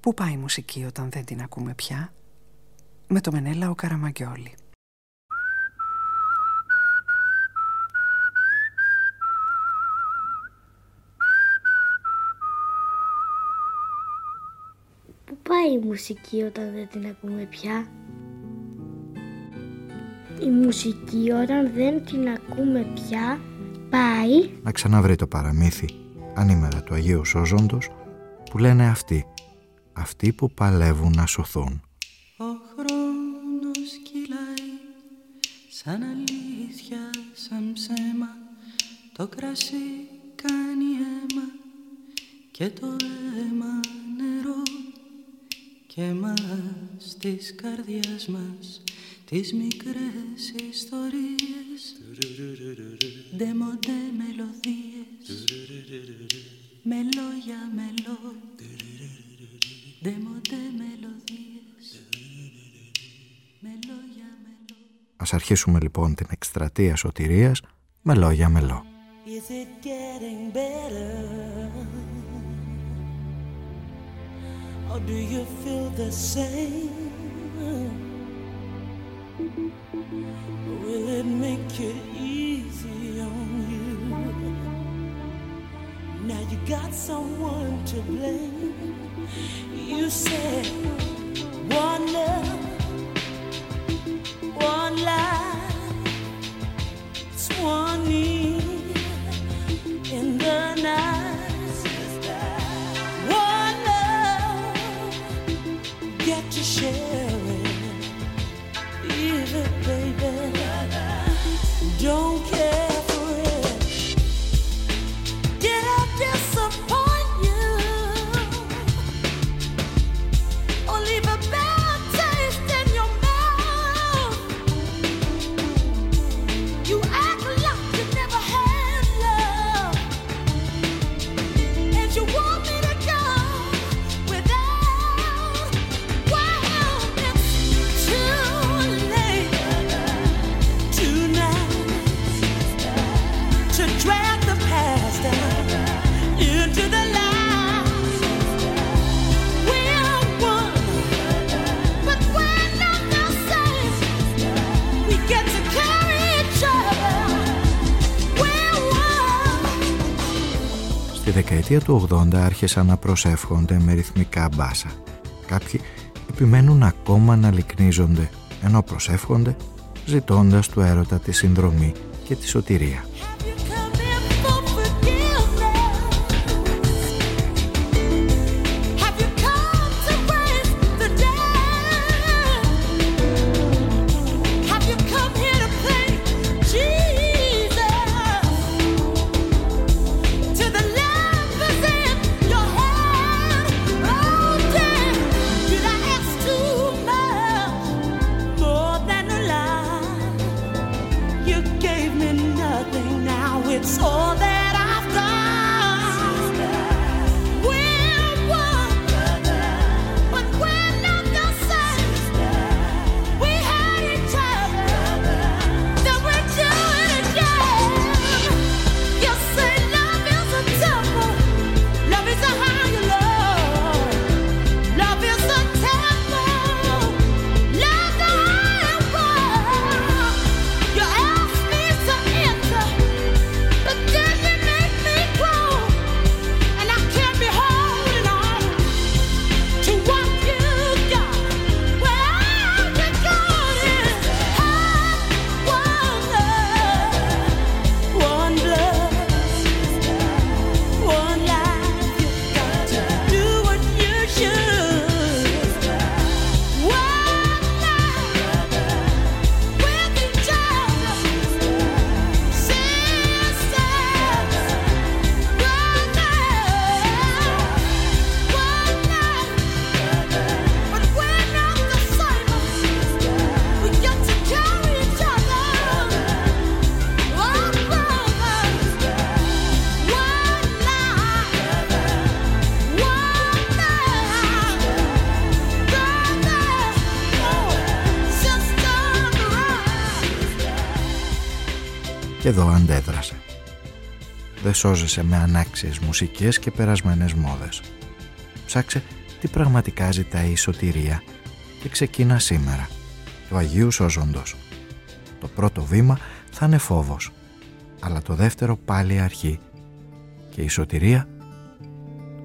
Πού πάει η μουσική όταν δεν την ακούμε πια; Με το Μενέλα ο Καραμαγκιόλη. Πού πάει η μουσική όταν δεν την ακούμε πια; Η μουσική όταν δεν την ακούμε πια πάει... Να ξαναβρει το παραμύθι ανήμερα του Αγίου Σώζοντος που λένε αυτοί, αυτοί που παλεύουν να σωθούν. Ο χρόνος κυλάει σαν αλήθεια, σαν ψέμα. Το κρασί κάνει αίμα και το αίμα νερό. Και μας της καρδιάς μας τις μικρές ιστορίες. Ντεμοντέ μελωδίες. Με λόγια μελό Ντεμοντέ μελωδίες Με λόγια μελό Ας αρχίσουμε λοιπόν την εκστρατεία σωτηρίας με λόγια μελό Is it getting better? Or do you feel the same? Will it make it easy on you? Now you got someone to blame. You said one love, one life, one in the night. One love, get to share it. Leave one. Στη δεκαετία του 80 άρχισαν να προσεύχονται με ρυθμικά μπάσα. Κάποιοι επιμένουν ακόμα να λυκνίζονται, ενώ προσεύχονται ζητώντας του έρωτα τη συνδρομή και τη σωτηρία. Δεν σώζεσαι με ανάξιες μουσικές και περασμένες μόδες. Ψάξε τι πραγματικά ζητάει η σωτηρία και ξεκίνα σήμερα, του Αγίου Σώζοντος. Το πρώτο βήμα θα είναι φόβος, αλλά το δεύτερο πάλι αρχή και η σωτηρία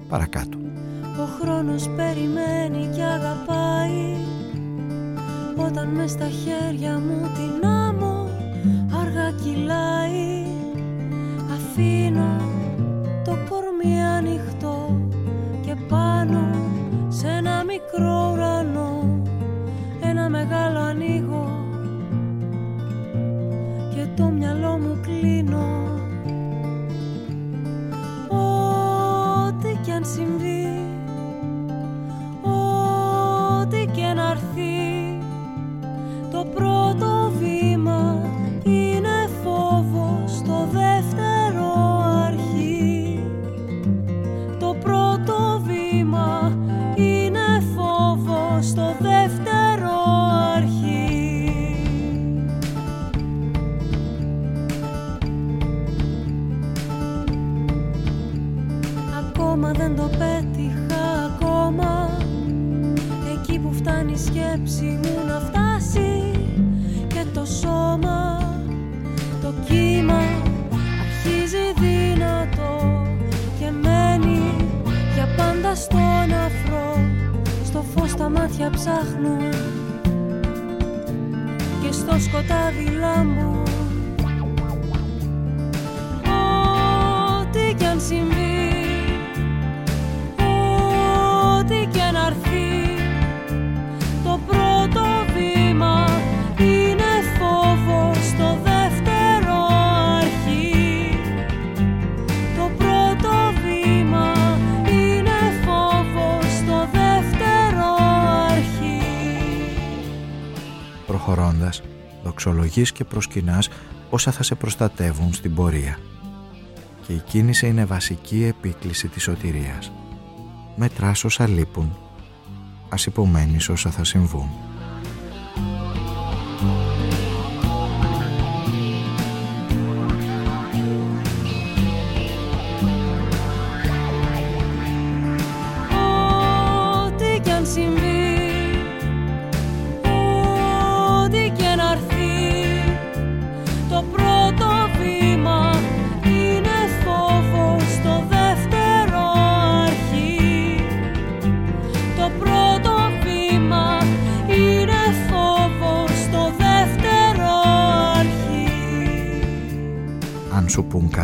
παρακάτω. Ο χρόνος περιμένει και αγαπάει Όταν μες στα χέρια μου την άμμο αργά κυλάει Αφήνω το κορμί ανοιχτό και πάνω σε ένα μικρό μάτια ψάχνουν Και στο σκοτάδι λάμπουν δοξολογείς και προσκυνάς όσα θα σε προστατεύουν στην πορεία. Και η κίνηση είναι βασική επίκληση της σωτηρίας. Μετράς όσα λείπουν, ας υπομένεις όσα θα συμβούν.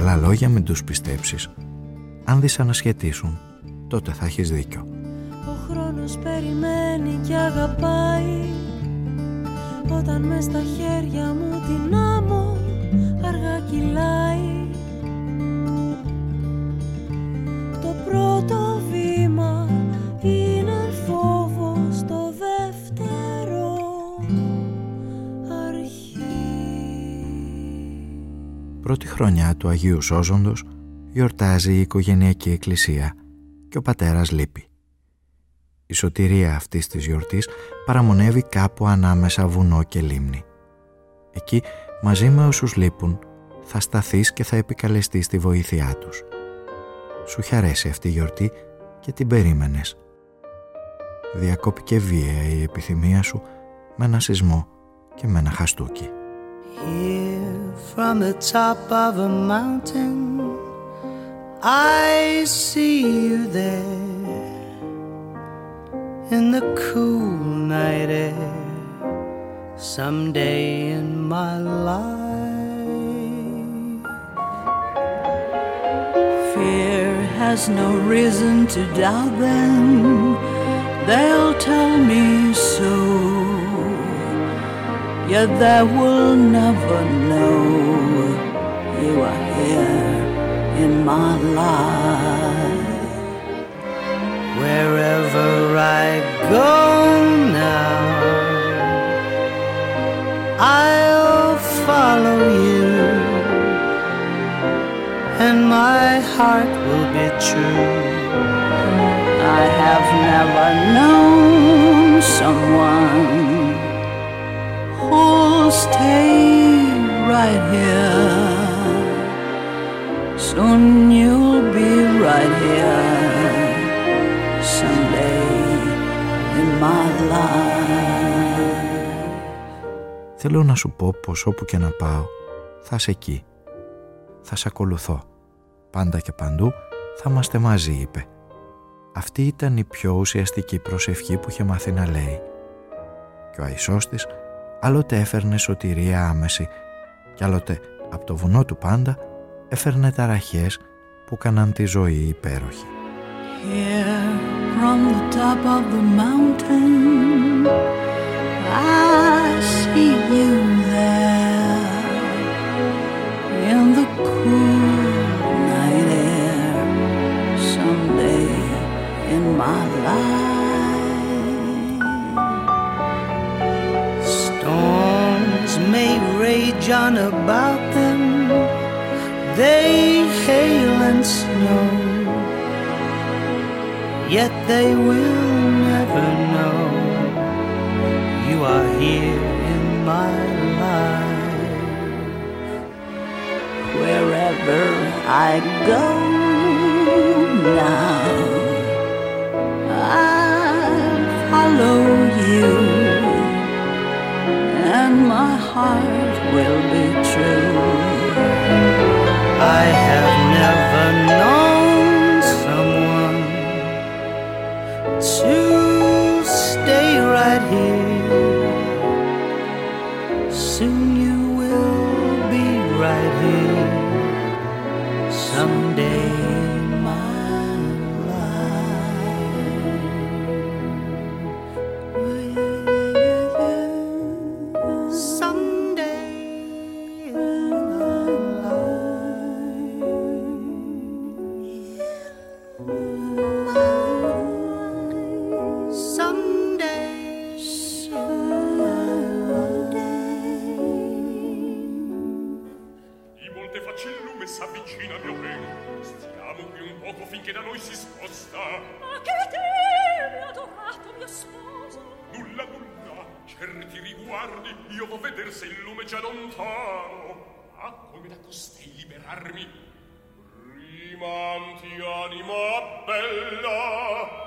Καλά λόγια μην τους πιστέψεις. Αν δυσανασχετήσουν, τότε θα έχεις δίκιο. Ο χρόνος περιμένει και αγαπάει Όταν μες στα χέρια μου την άμμο χρονιά του Αγίου Σώζοντος γιορτάζει η οικογενειακή εκκλησία και ο πατέρας λείπει. Η σωτηρία αυτής της γιορτής παραμονεύει κάπου ανάμεσα βουνό και λίμνη. Εκεί μαζί με όσους λείπουν θα σταθείς και θα επικαλεστείς τη βοήθειά τους. Σου έχει αρέσει αυτή η γιορτή και την περίμενες. Διακόπηκε βία η επιθυμία σου με ένα σεισμό και με ένα χαστούκι. From the top of a mountain, I see you there in the cool night air. Someday in my life, Fear has no reason to doubt them. They'll tell me so. Yet they will never know you are here in my life. wherever I go now, I'll follow you, and my heart will be true. I have never known someone stay right here. Soon you'll be right here someday in my life. Θέλω να σου πω πως όπου και να πάω θα είσαι εκεί. Θα σε ακολουθώ. Πάντα και παντού θα είμαστε μαζί, είπε. Αυτή ήταν η πιο ουσιαστική προσευχή που είχε μάθει να λέει. Και ο Αϊσός της άλλοτε έφερνε σωτηρία άμεση και άλλοτε από το βουνό του πάντα έφερνε ταραχές που κάναν τη ζωή υπέροχη. Here from the top of the mountain, I see you there yet they will never know you are here in my life. wherever I go now, I'll follow you, and my heart will be parlarmi. Rimanti anima bella,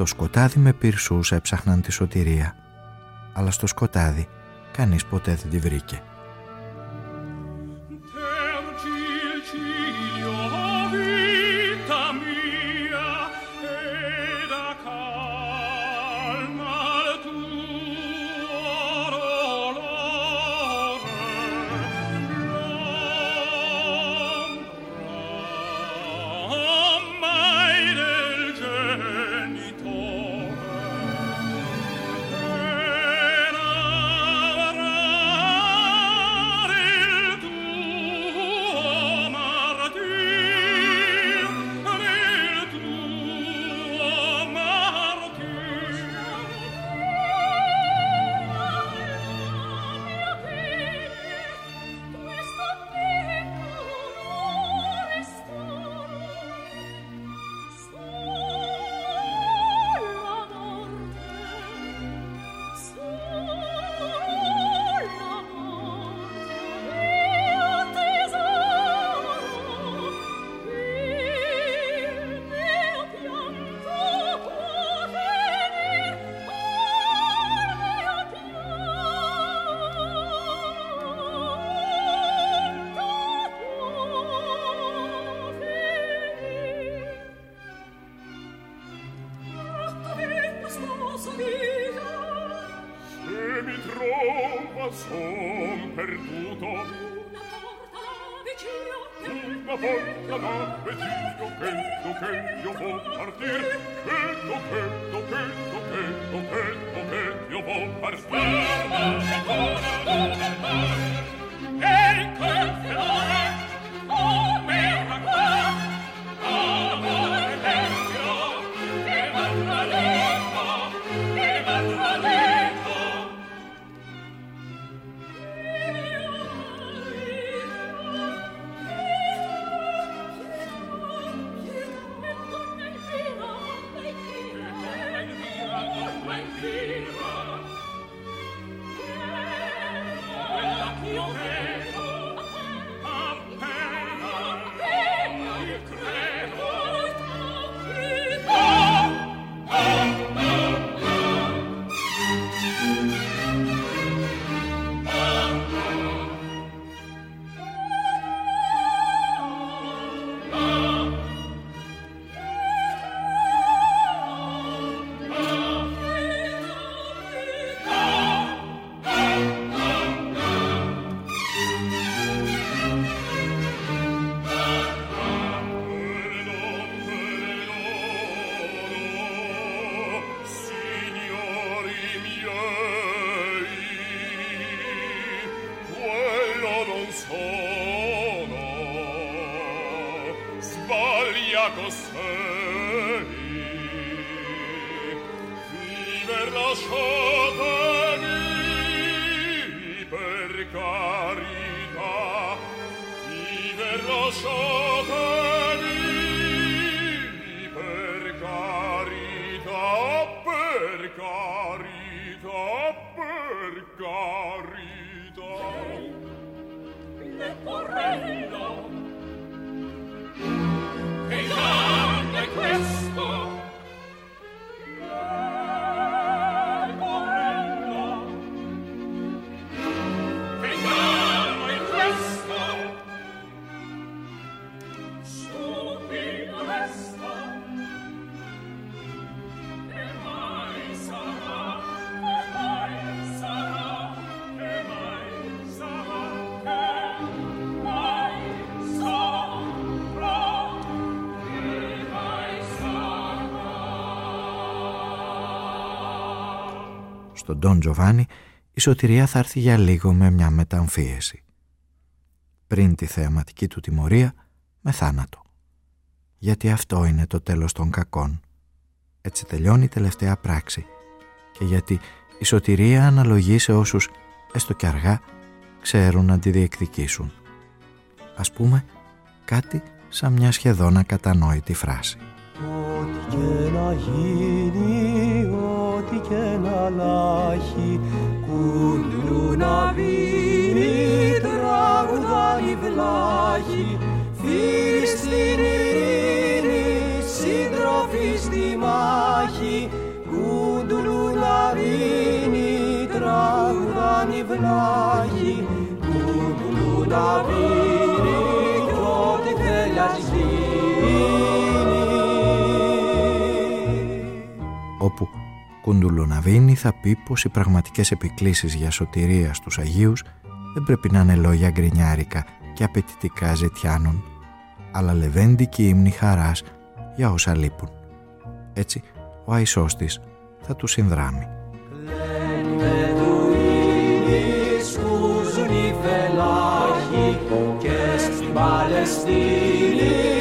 Στο σκοτάδι με πυρσούς έψαχναν τη σωτηρία. Αλλά στο σκοτάδι κανείς ποτέ δεν τη βρήκε. Στον Ντόν Τζοβάνι η σωτηρία θα έρθει για λίγο με μια μεταμφίεση. Πριν τη θεαματική του τιμωρία με θάνατο. Γιατί αυτό είναι το τέλος των κακών. Έτσι τελειώνει η τελευταία πράξη. Και γιατί η σωτηρία αναλογεί σε όσους, έστω και αργά, ξέρουν να τη διεκδικήσουν. Ας πούμε, κάτι σαν μια σχεδόν ακατανόητη φράση. Ό,τι και να γίνει, ό,τι και να λάχει, κουλού να βίνει, τραγουδάει βλάχη, φίλοι στην ειρήνη, σύντροφοι στη μάχη, κούντουλου να βίνει, τραγουδάει βλάχη, κούντουλου να βίνει, κι ό,τι θέλει ας γίνει. όπου Κουντουλοναβίνη θα πει πως οι πραγματικές επικλήσεις για σωτηρία στους Αγίους δεν πρέπει να είναι λόγια γκρινιάρικα και απαιτητικά ζητιάνων, αλλά λεβέντικη ύμνη χαράς για όσα λείπουν. Έτσι, ο Αϊσός της θα του συνδράμει. Μπεδουίνοι σκούζουν οι φελάχοι και στην Παλαιστίνη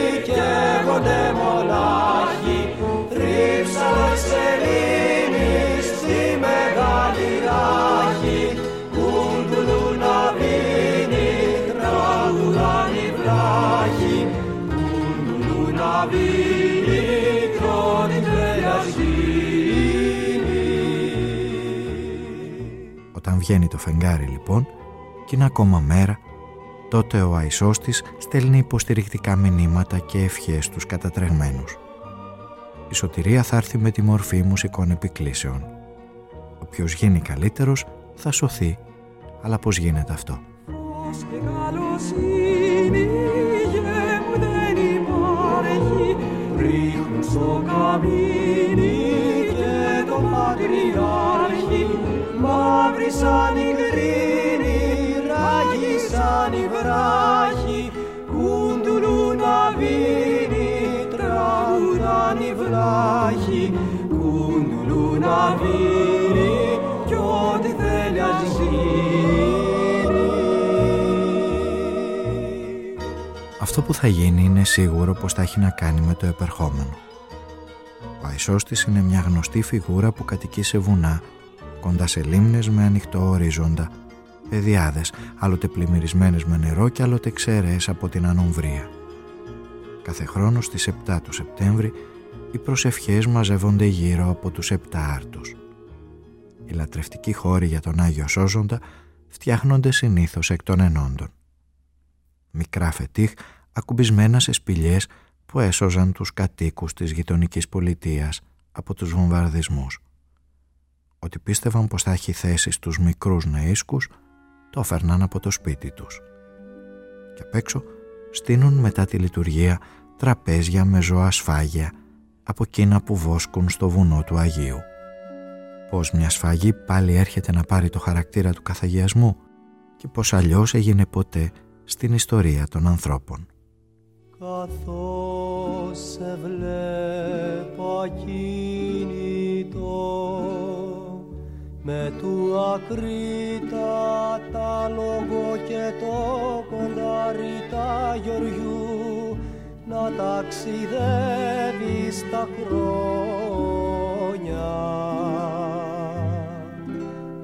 Όταν βγαίνει το φεγγάρι λοιπόν και είναι ακόμα μέρα, τότε ο Αϊσός της στέλνει υποστηρικτικά μηνύματα και ευχές στους κατατρεγμένους. Η σωτηρία θα έρθει με τη μορφή μουσικών επικλήσεων. Όποιος γίνει καλύτερος θα σωθεί. Αλλά πώς γίνεται αυτό; Φως και καλοσύνη γεμ δεν υπάρχει ρίχνουν στο καμίνι σαν η κρίνη, ράγι σαν η βράχη, κούντουλου να βίνει, τραγουδάν η βράχη, κούντουλου να βίνει, κι ό,τι θέλει ας Αυτό που θα γίνει είναι σίγουρο πως θα έχει να κάνει με το επερχόμενο. Ο Αϊσώστης είναι μια γνωστή φιγούρα που κατοικεί σε βουνά κοντά σε λίμνες με ανοιχτό ορίζοντα, πεδιάδες, άλλοτε πλημμυρισμένες με νερό και άλλοτε ξέραιες από την ανομβρία. Κάθε χρόνο στις 7 του Σεπτέμβρη οι προσευχές μαζεύονται γύρω από τους επτά άρτους. Οι λατρευτικοί χώροι για τον Άγιο Σώζοντα φτιάχνονται συνήθως εκ των ενόντων. Μικρά φετίχ ακουμπισμένα σε σπηλιές που έσωζαν τους κατοίκους της γειτονικής πολιτείας από τους βομβαρδισμούς. Ότι πίστευαν πως θα έχει θέση στους μικρούς νεΐσκους, το έφερναν από το σπίτι τους. Και απ' έξω στείνουν μετά τη λειτουργία τραπέζια με ζωά σφάγια από εκείνα που βόσκουν στο βουνό του Αγίου. Πως μια σφαγή πάλι έρχεται να πάρει το χαρακτήρα του καθαγιασμού και πως αλλιώς έγινε ποτέ στην ιστορία των ανθρώπων. Καθώς σε βλέπω ακίνητος με του ακρίτα λόγο και το κοντάρι τα γιοριού να ταξιδεύεις τα χρόνια.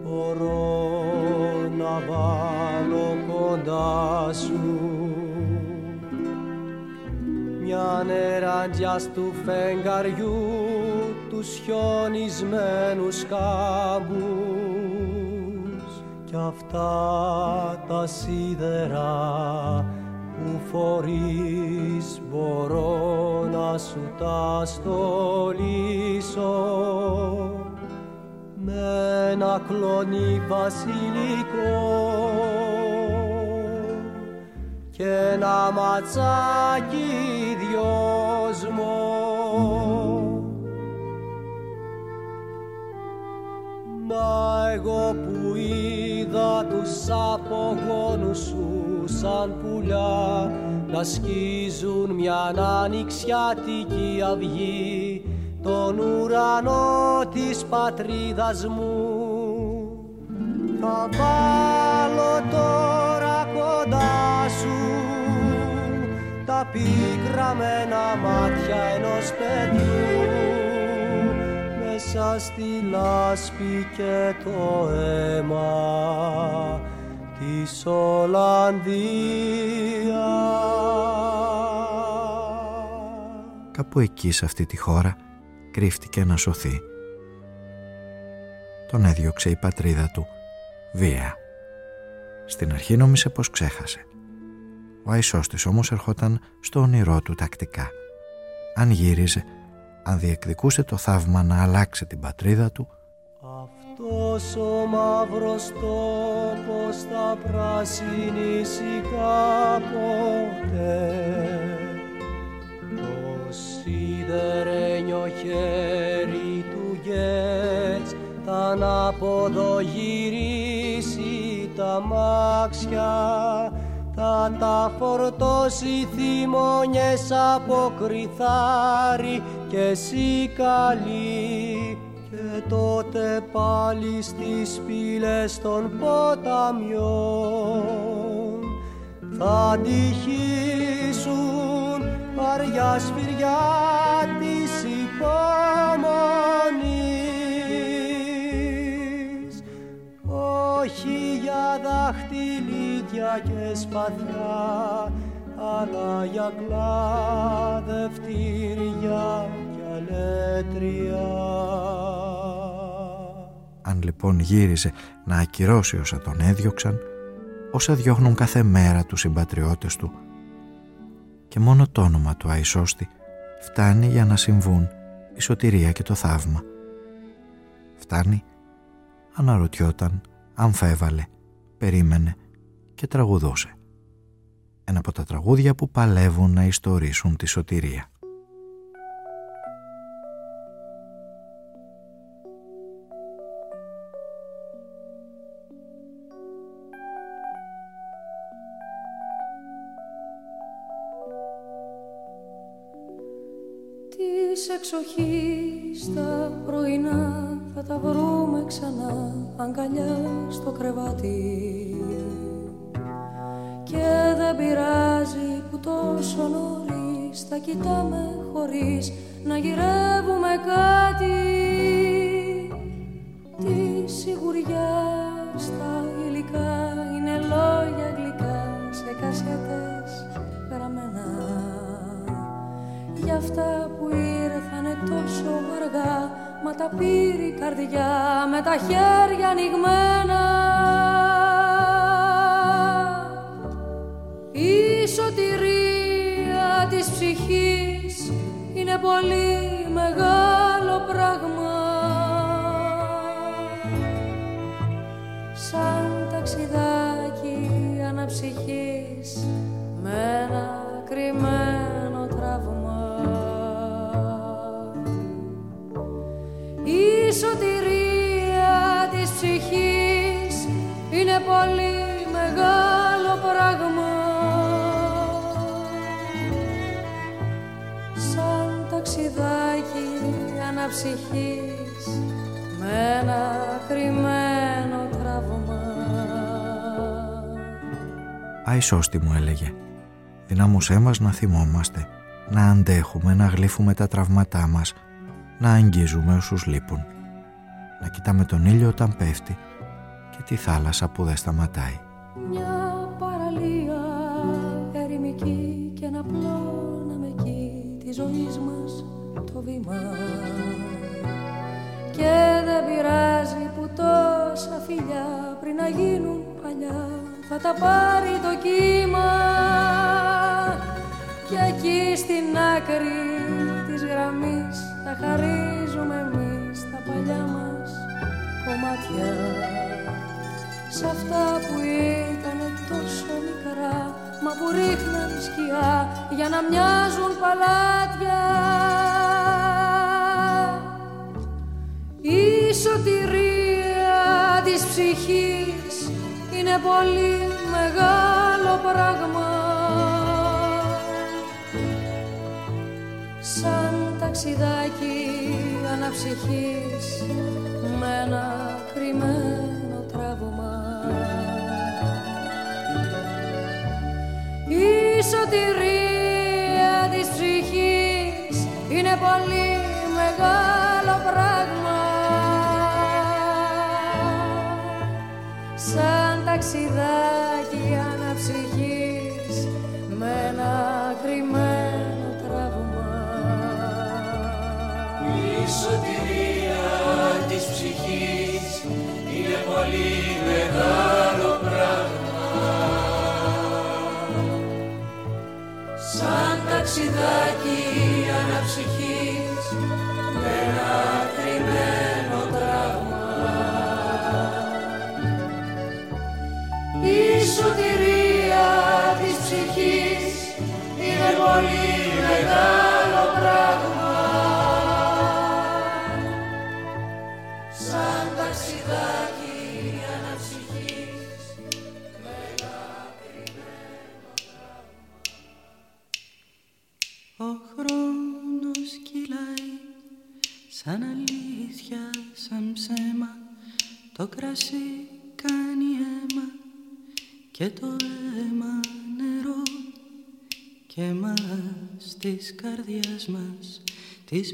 Μπορώ να βάλω κοντά σου μια νεράντια του φεγγαριού τους χιονισμένους κάμπους. Κι αυτά τα σίδερα που φορείς μπορώ να σου τα στολίσω. Με ένα κλονί βασιλικό και ένα ματσάκι δυόσμο Μα εγώ που είδα τους απογόνους σου σαν πουλιά να σκίζουν μια ανοιξιάτικη αυγή τον ουρανό της πατρίδας μου. Θα βάλω τώρα κοντά σου τα πικραμένα μάτια ενός παιδιού μέσα στη λάσπη και το αίμα της Ολλανδίας. Κάπου εκεί σε αυτή τη χώρα κρύφτηκε να σωθεί. Τον έδιωξε η πατρίδα του, βία. Στην αρχή νόμισε πως ξέχασε. Ο Αϊσώστης όμως ερχόταν στο όνειρό του τακτικά. Αν γύριζε, αν διεκδικούσε το θαύμα να αλλάξει την πατρίδα του, αυτός ο μαύρος τόπος θα πρασινίσει κάποτε. Το σιδερένιο χέρι του Γκέτς θα να αποδογυρίσει τα μάξια θα τα φορτώσει θυμόνιες από κρυθάρι και εσύ καλή. Και τότε πάλι στις πύλες των ποταμιών θα αντιχύσουν βαριά σφυριά της υπομονής όχι για δαχτυλίδια και σπαθιά αλλά για κλάδευτήρια και αλέτρια. Αν λοιπόν γύριζε να ακυρώσει όσα τον έδιωξαν, όσα διώχνουν κάθε μέρα τους συμπατριώτες του, και μόνο το όνομα του Αϊσώστη φτάνει για να συμβούν η σωτηρία και το θαύμα. Φτάνει, αναρωτιόταν, αμφέβαλε, περίμενε και τραγουδούσε. Ένα από τα τραγούδια που παλεύουν να ιστορίσουν τη σωτηρία. Κοιτάμε χωρίς να γυρεύουμε ταξιδάκι αναψυχής με ένα κρυμμένο τραύμα. Αϊσώστη μου έλεγε. Δυνάμωσέ μας να θυμόμαστε Να αντέχουμε να γλύφουμε τα τραυματά μας Να αγγίζουμε όσους λείπουν. Να κοιτάμε τον ήλιο όταν πέφτει Και τη θάλασσα που δεν σταματάει. Μια τόσα φιλιά πριν να γίνουν παλιά. Θα τα πάρει το κύμα και εκεί στην άκρη της γραμμής θα χαρίζουμε εμείς τα παλιά μας κομμάτια. Σ' αυτά που ήταν τόσο μικρά Μα που ρίχναν σκιά για να μοιάζουν παλάτια. Η σωτηρία της ψυχής είναι πολύ μεγάλο πράγμα. Σαν ταξιδάκι αναψυχής με ένα κρυμμένο τραύμα. Η σωτηρία της ψυχής είναι πολύ μεγάλο πράγμα σαν ταξιδάκι αναψυχής με ένα κρυμμένο μας τις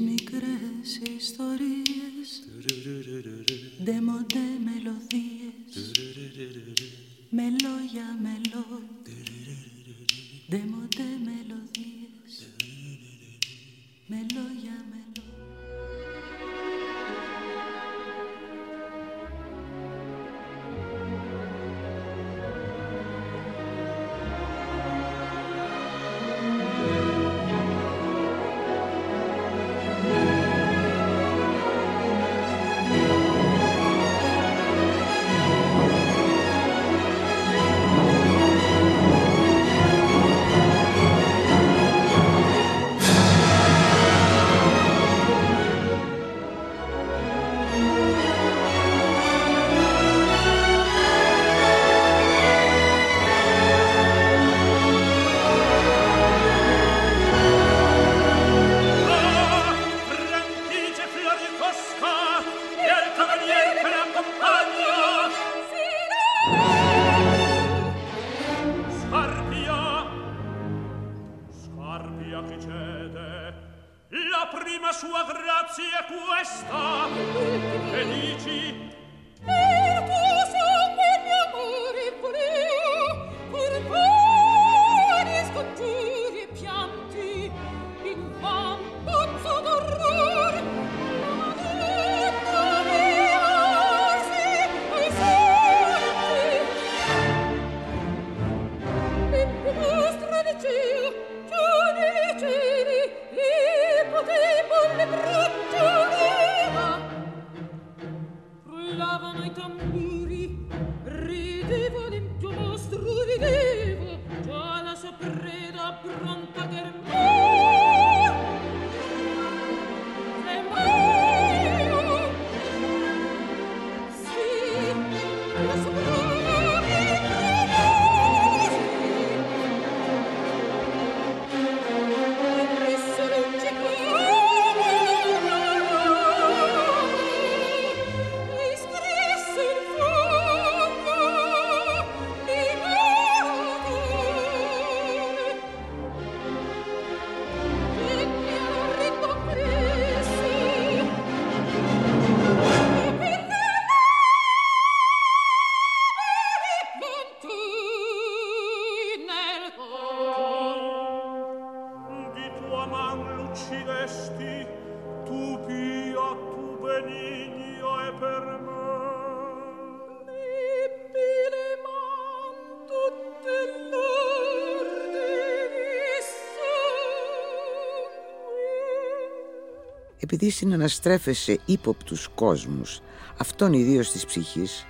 Επειδή συναναστρέφεσαι ύποπτους κόσμους, αυτόν ιδίως της ψυχής,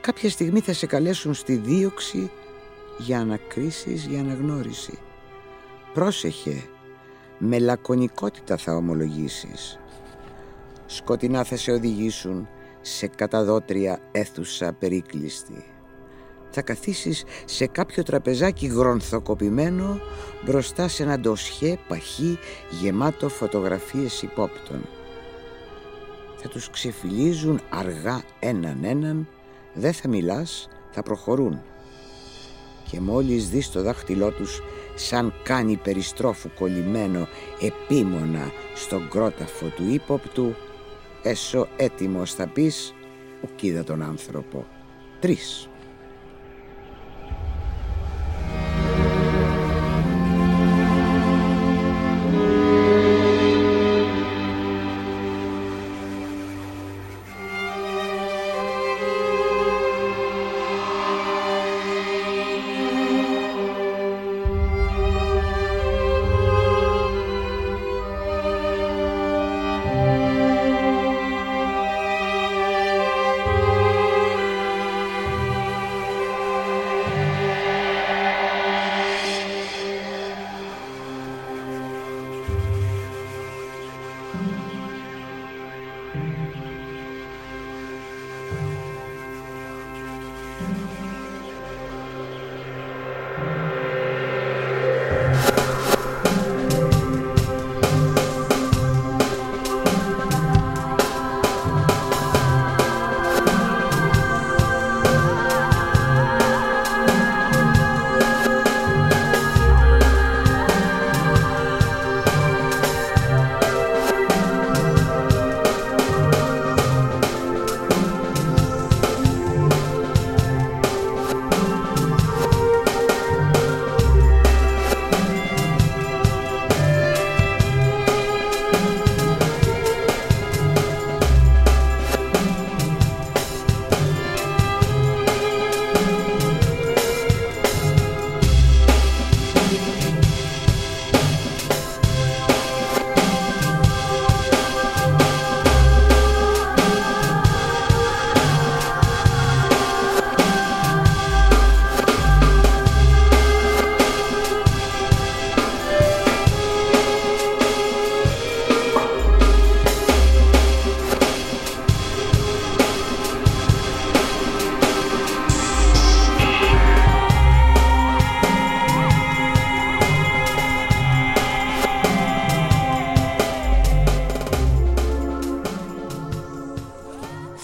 κάποια στιγμή θα σε καλέσουν στη δίωξη για ανακρίσεις, για αναγνώριση. Πρόσεχε, με λακωνικότητα θα ομολογήσεις. Σκοτεινά θα σε οδηγήσουν σε καταδότρια αίθουσα περίκλειστη. Θα καθίσεις σε κάποιο τραπεζάκι γρονθοκοπημένο μπροστά σε ένα ντοσιέ παχύ γεμάτο φωτογραφίες υπόπτων. Θα τους ξεφυλίζουν αργά έναν έναν, δεν θα μιλάς, θα προχωρούν. Και μόλις δεις το δάχτυλό τους σαν κάνει περιστρόφου κολλημένο επίμονα στον κρόταφο του ύποπτου, έσω έτοιμος θα πεις, ουκίδα τον άνθρωπο. Τρεις.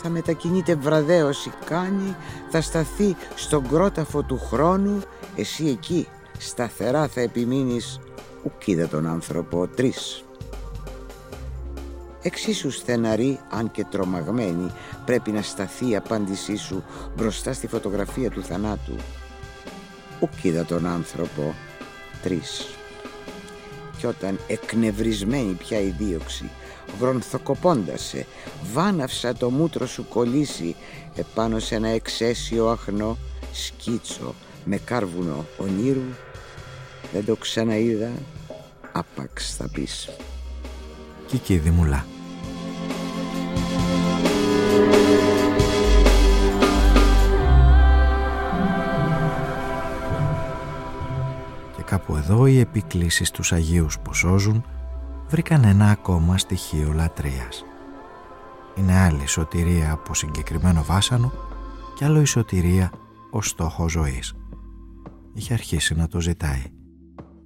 Θα μετακινείται βραδέως η κάνη, θα σταθεί στον κρόταφο του χρόνου, εσύ εκεί σταθερά θα επιμείνεις, ουκίδα τον άνθρωπο τρεις. Εξίσου στεναρή, αν και τρομαγμένη, πρέπει να σταθεί η απάντησή σου μπροστά στη φωτογραφία του θανάτου. Ουκ είδα τον άνθρωπο. Τρεις. Κι όταν εκνευρισμένη πια η δίωξη, γρονθοκοπώντασε, βάναυσα το μούτρο σου κολλήσει επάνω σε ένα εξαίσιο αχνό σκίτσο με κάρβουνο ονείρου, δεν το ξαναείδα, άπαξ θα πεις. Κική Δημουλά. Και κάπου εδώ οι επικλήσεις τους Αγίους που σώζουν βρήκαν ένα ακόμα στοιχείο λατρείας. Είναι άλλη η σωτηρία από συγκεκριμένο βάσανο και άλλο η σωτηρία ως στόχο ζωής. Είχε αρχίσει να το ζητάει.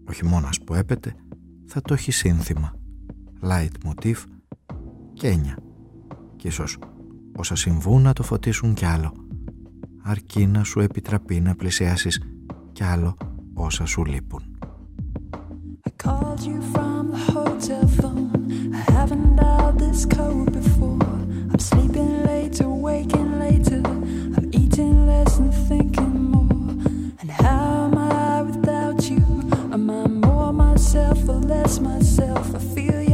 Ο χειμώνας που έπεται θα το έχει σύνθημα, light motif και έννοια. Κι ίσως όσα συμβούν να το φωτίσουν κι άλλο, αρκεί να σου επιτραπεί να πλησιάσεις κι άλλο όσα σου λείπουν. Called you from the hotel phone. I haven't dialed this code before. I'm sleeping later, waking later. I'm eating less and thinking more. And how am I without you? Am I more myself or less myself? I feel younger,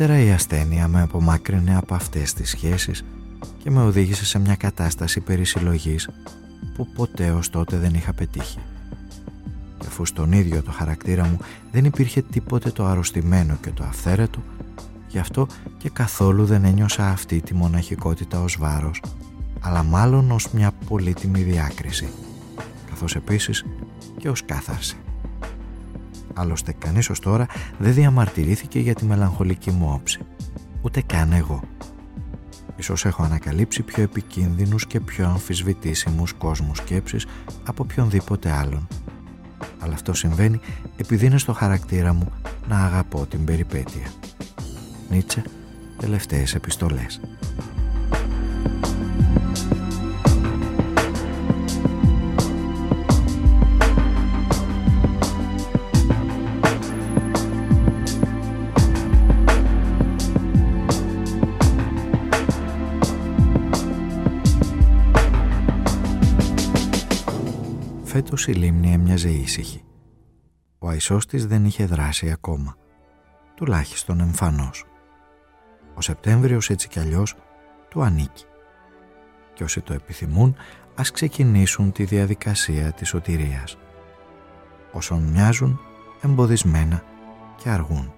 Αργότερα η ασθένεια με απομάκρυνε από αυτές τις σχέσεις και με οδήγησε σε μια κατάσταση περισυλλογής που ποτέ ως τότε δεν είχα πετύχει. Και αφού στον ίδιο το χαρακτήρα μου δεν υπήρχε τίποτε το αρρωστημένο και το αυθαίρετο, γι' αυτό και καθόλου δεν ένιωσα αυτή τη μοναχικότητα ως βάρος, αλλά μάλλον ως μια πολύτιμη διάκριση, καθώς επίσης και ως κάθαρση. Άλλωστε κανείς ως τώρα δεν διαμαρτυρήθηκε για τη μελαγχολική μου όψη. Ούτε καν εγώ. Ίσως έχω ανακαλύψει πιο επικίνδυνους και πιο αμφισβητήσιμους κόσμους σκέψης από οποιονδήποτε άλλον. Αλλά αυτό συμβαίνει επειδή είναι στο χαρακτήρα μου να αγαπώ την περιπέτεια. Νίτσε, τελευταίες επιστολές. Η λίμνη έμοιαζε ήσυχη. Ο αϊσός της δεν είχε δράσει ακόμα. Τουλάχιστον εμφανώς. Ο Σεπτέμβριος έτσι κι αλλιώς του ανήκει. Και όσοι το επιθυμούν ας ξεκινήσουν τη διαδικασία της σωτηρίας. Όσων μοιάζουν εμποδισμένα και αργούν.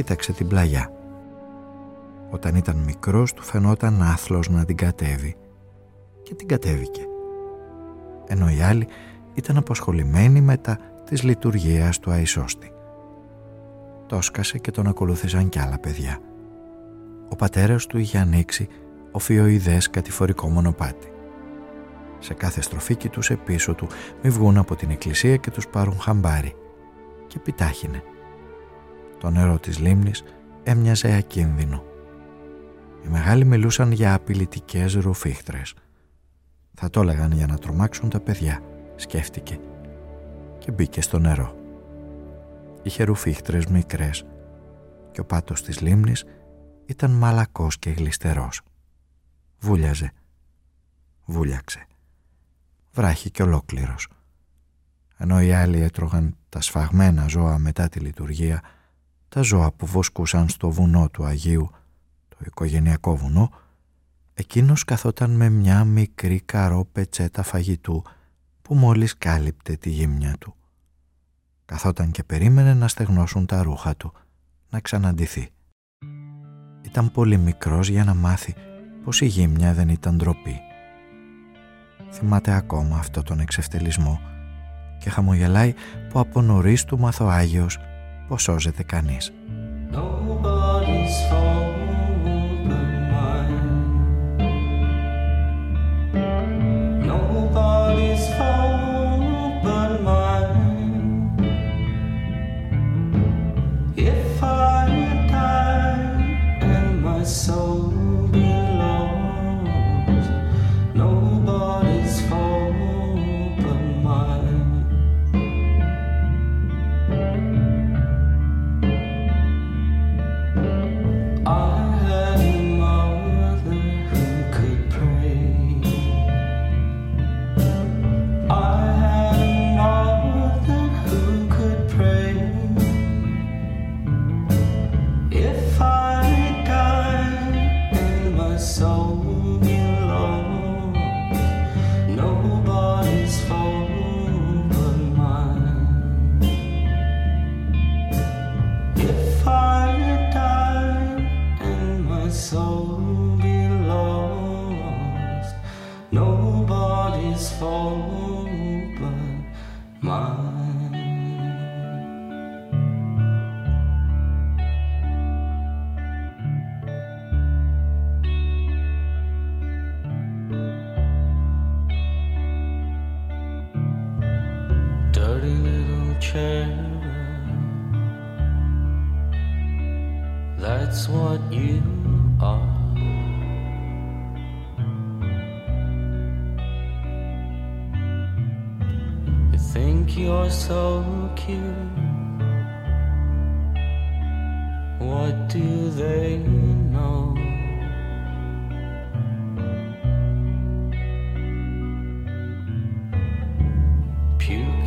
Κοίταξε την πλαγιά. Όταν ήταν μικρός του φαινόταν άθλος να την κατέβει και την κατέβηκε. Ενώ οι άλλοι ήταν αποσχολημένοι μετά της λειτουργίας του Αϊσώστη. Τόσκασε και τον ακολούθησαν κι άλλα παιδιά. Ο πατέρας του είχε ανοίξει οφειοειδές κατηφορικό μονοπάτι. Σε κάθε στροφή κοιτούσε πίσω του μη βγουν από την εκκλησία και τους πάρουν χαμπάρι και πιτάχινε το νερό της λίμνης έμοιαζε ακίνδυνο. Οι μεγάλοι μιλούσαν για απειλητικές ρουφίχτρες. Θα το έλεγαν για να τρομάξουν τα παιδιά, σκέφτηκε και μπήκε στο νερό. Είχε ρουφίχτρες μικρές και ο πάτος της λίμνης ήταν μαλακός και γλιστερός. Βούλιαζε. Βούλιαξε. Βράχη και ολόκληρος. Ενώ οι άλλοι έτρωγαν τα σφαγμένα ζώα μετά τη λειτουργία, τα ζώα που βοσκούσαν στο βουνό του Αγίου, το οικογενειακό βουνό, εκείνος καθόταν με μια μικρή καρό πετσέτα φαγητού που μόλις κάλυπτε τη γύμνια του. Καθόταν και περίμενε να στεγνώσουν τα ρούχα του, να ξαναντηθεί. Ήταν πολύ μικρός για να μάθει πως η γύμνια δεν ήταν ντροπή. Θυμάται ακόμα αυτό τον εξευτελισμό και χαμογελάει που από νωρίς του μάθω Άγιος πως σώζεται κανείς.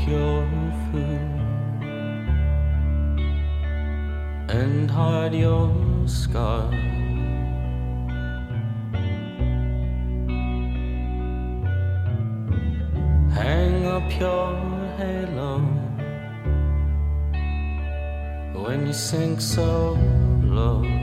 your food and hide your scars. Hang up your halo when you sink so low.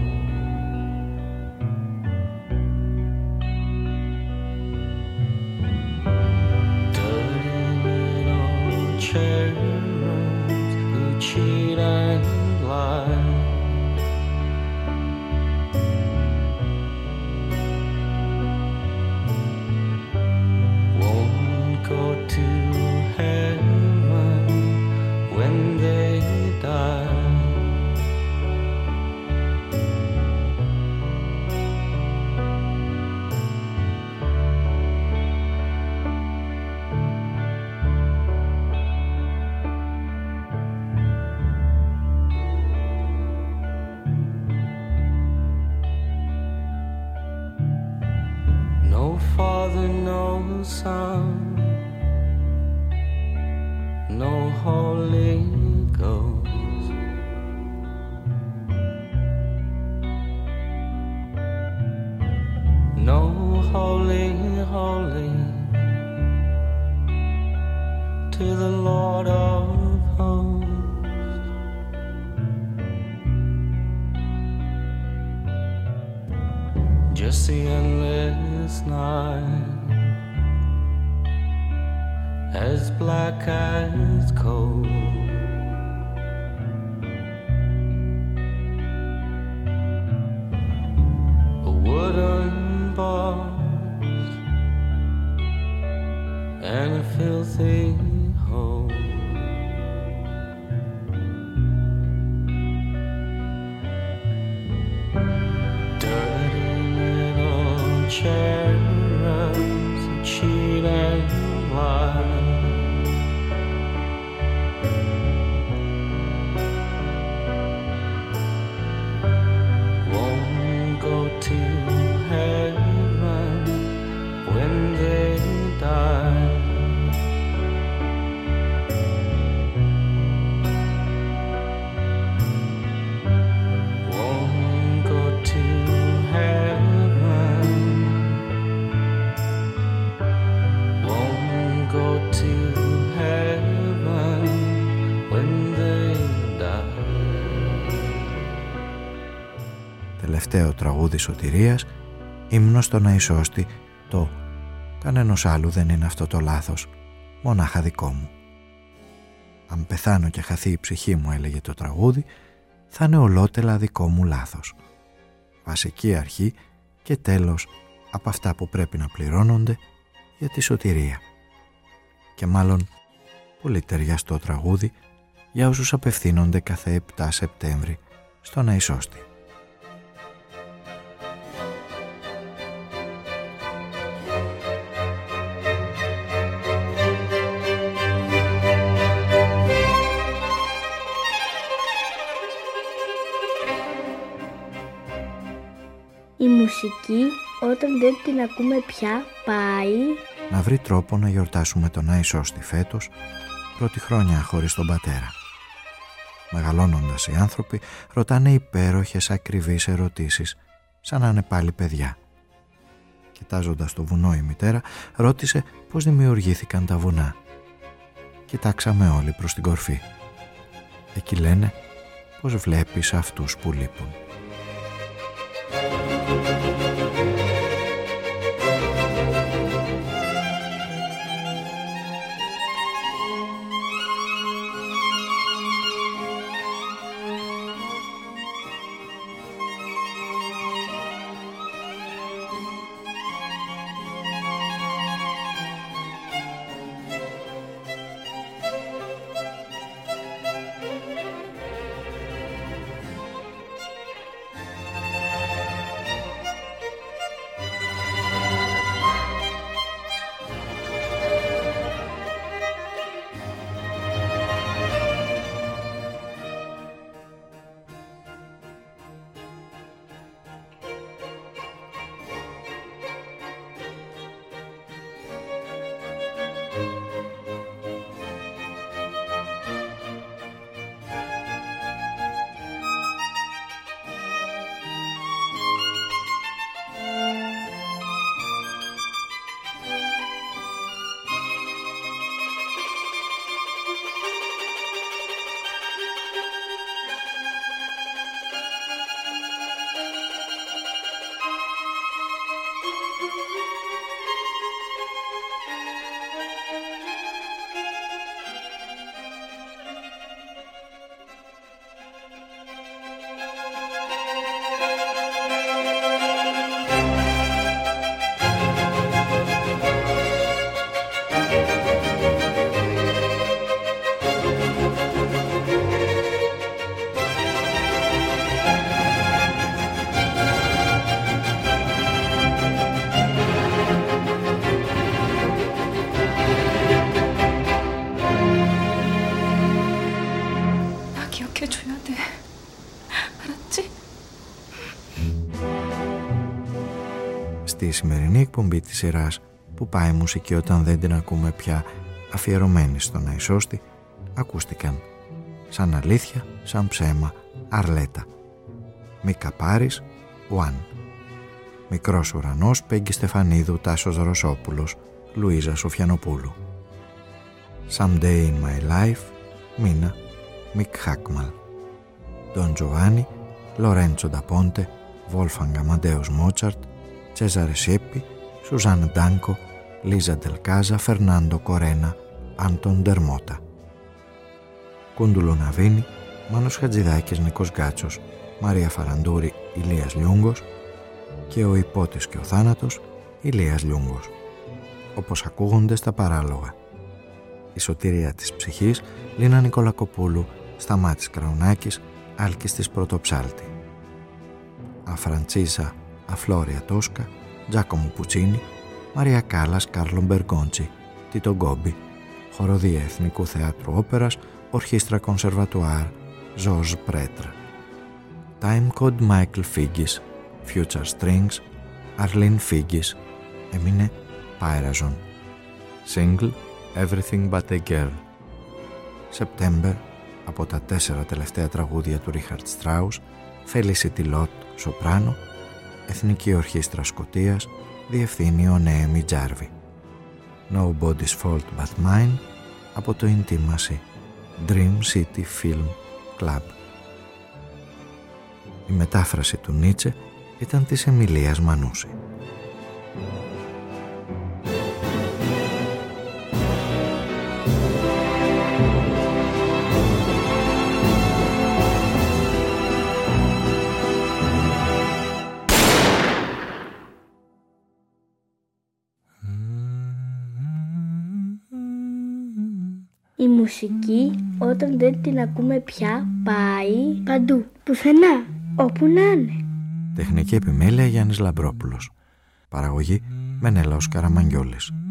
as black as coal. Τελευταίο τραγούδι σωτηρίας, ύμνος στον Αϊσώστη, το «Κανένος άλλου δεν είναι αυτό το λάθος, μονάχα δικό μου». «Αν πεθάνω και χαθεί η ψυχή μου», έλεγε το τραγούδι, «θα είναι ολότελα δικό μου λάθος». Βασική αρχή και τέλος από αυτά που πρέπει να πληρώνονται για τη σωτηρία. Και μάλλον πολύ ταιριαστό τραγούδι για όσους απευθύνονται κάθε 7 Σεπτέμβρη στον Αϊσώστη. Μουσική όταν δεν την ακούμε πια πάει να βρει τρόπο να γιορτάσουμε τον Αϊσώστη φέτος πρώτη χρόνια χωρίς τον πατέρα. Μεγαλώνοντας οι άνθρωποι ρωτάνε υπέροχες ακριβείς ερωτήσεις σαν να είναι πάλι παιδιά. Κοιτάζοντας το βουνό η μητέρα ρώτησε πώς δημιουργήθηκαν τα βουνά. Κοιτάξαμε όλοι προς την κορφή. Εκεί λένε πως βλέπεις αυτούς που λείπουν. Εκπομπή της σειράς που πάει μουσική όταν δεν την ακούμε πια αφιερωμένη στον Αϊσώστη ακούστηκαν σαν αλήθεια, σαν ψέμα, αρλέτα. Μίκα Πάρης, Ουάν. Μικρός ουρανός, Πέγγι Στεφανίδου, Τάσος Ρωσόπουλος, Λουίζα Σοφιανοπούλου. Someday in my life, Μίνα, Μικ Χάκμαλ. Don Giovanni, Λορέντσο Νταπόντε, Βόλφγκανγκ Αμαντέους Μότσαρτ, Τσέζαρε Σιέπη, Σουζάν Ντάνκο, Λίζα Ντέλα Κάζα, Φερνάντο Κορένα, Άντων Ντερμότα. Κούντουλο Ναβίνη, Μάνος Χατζηδάκης, Νίκος Γκάτσος, Μαρία Φαραντούρη, Ηλίας Λιούγκος και ο ιππότης και ο θάνατος, Ηλίας Λιούγκος. Όπως ακούγονται στα παράλογα. Η σωτηρία της ψυχής, Λίνα Νικολακοπούλου, Σταμάτης Κραουνάκης, Άλκης της Πρωτοψάλτη. Αφραντσίσα Αφλόρια Τόσκα, Τζάκομο Πουτσίνη, Μαρία Κάλλας, Κάρλο Μπεργκόντσι, Τίτο Γκόμπι, Χοροδία Εθνικού Θεάτρου Όπερας, Ορχήστρα Κονσερβατουάρ, Ζορζ Πρέτρα. Time Code Michael Figgis, Future Strings, Arlene Figgis, έμεινε Pyrazon. Single Everything But a Girl. September, από τα τέσσερα τελευταία τραγούδια του Ρίχαρτ Στράους, Felicity Lott, σοπράνο, Εθνική Ορχήστρα Σκοτίας, διευθύνει ο Νέεμι Τζάρβι. Nobody's Fault But Mine, από το Intimacy, Dream City Film Club. Η μετάφραση του Νίτσε ήταν της Εμιλίας Μανούση. Μουσική όταν δεν την ακούμε πια πάει παντού, πουθενά, όπου να είναι. Τεχνική επιμέλεια Γιάννης Λαμπρόπουλος. Παραγωγή Μενέλαος Καραμαγγιόλης. Mm-hmm.